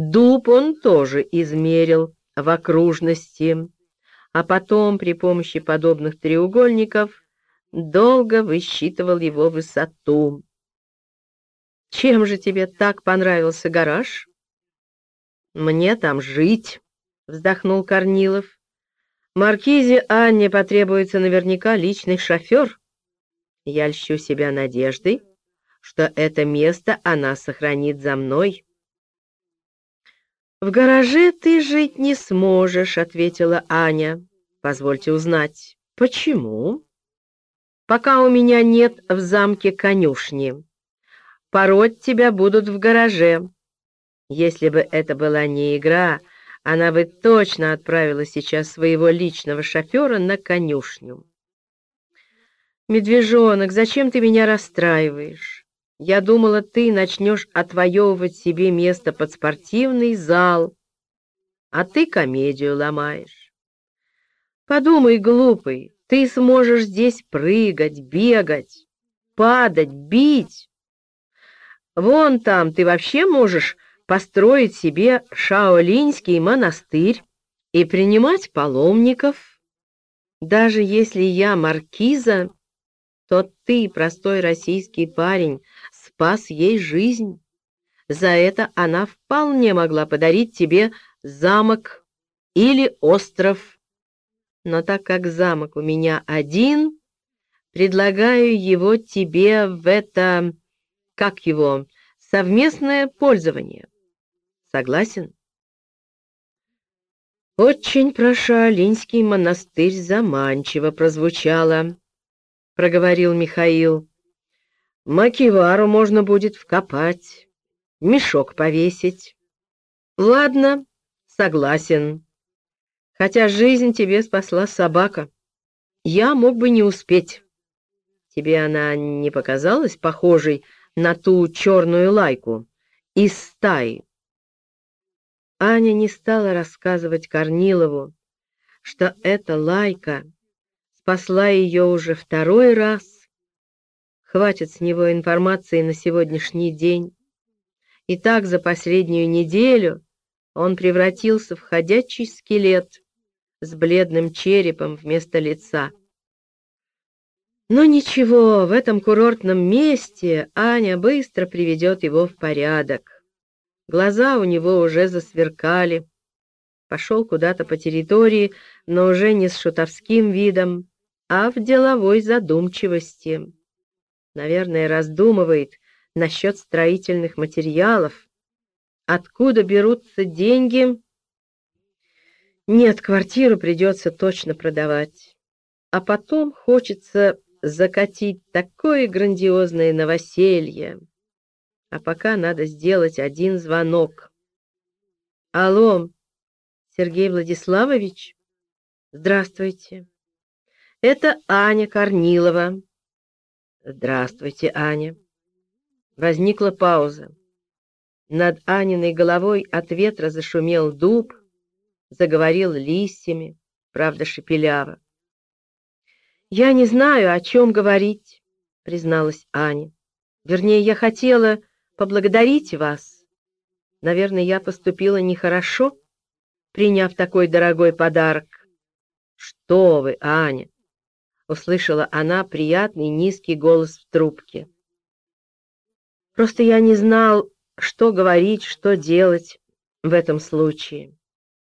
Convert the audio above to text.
Дуб он тоже измерил в окружности, а потом при помощи подобных треугольников долго высчитывал его высоту. «Чем же тебе так понравился гараж?» «Мне там жить», — вздохнул Корнилов. «Маркизе Анне потребуется наверняка личный шофер. Я льщу себя надеждой, что это место она сохранит за мной». «В гараже ты жить не сможешь», — ответила Аня. «Позвольте узнать, почему?» «Пока у меня нет в замке конюшни. Пороть тебя будут в гараже. Если бы это была не игра, она бы точно отправила сейчас своего личного шофера на конюшню». «Медвежонок, зачем ты меня расстраиваешь? Я думала, ты начнешь отвоевывать себе место под спортивный зал, а ты комедию ломаешь. Подумай, глупый, ты сможешь здесь прыгать, бегать, падать, бить. Вон там ты вообще можешь построить себе шаолиньский монастырь и принимать паломников. Даже если я маркиза, то ты, простой российский парень, спас ей жизнь. За это она вполне могла подарить тебе замок или остров. Но так как замок у меня один, предлагаю его тебе в это, как его, совместное пользование. Согласен? Очень прошу, Алинский монастырь заманчиво прозвучало проговорил Михаил. Макивару можно будет вкопать, мешок повесить. Ладно, согласен. Хотя жизнь тебе спасла собака. Я мог бы не успеть. Тебе она не показалась похожей на ту черную лайку из стаи? Аня не стала рассказывать Корнилову, что эта лайка спасла ее уже второй раз. Хватит с него информации на сегодняшний день. И так за последнюю неделю он превратился в ходячий скелет с бледным черепом вместо лица. Но ничего, в этом курортном месте Аня быстро приведет его в порядок. Глаза у него уже засверкали. Пошел куда-то по территории, но уже не с шутовским видом, а в деловой задумчивости. Наверное, раздумывает насчет строительных материалов. Откуда берутся деньги? Нет, квартиру придется точно продавать. А потом хочется закатить такое грандиозное новоселье. А пока надо сделать один звонок. Алло, Сергей Владиславович? Здравствуйте. Это Аня Корнилова. Здравствуйте, Аня. Возникла пауза. Над Аниной головой от ветра зашумел дуб, заговорил листьями, правда, шепеляво. «Я не знаю, о чем говорить», — призналась Аня. «Вернее, я хотела поблагодарить вас. Наверное, я поступила нехорошо, приняв такой дорогой подарок». «Что вы, Аня!» Услышала она приятный низкий голос в трубке. Просто я не знал, что говорить, что делать в этом случае.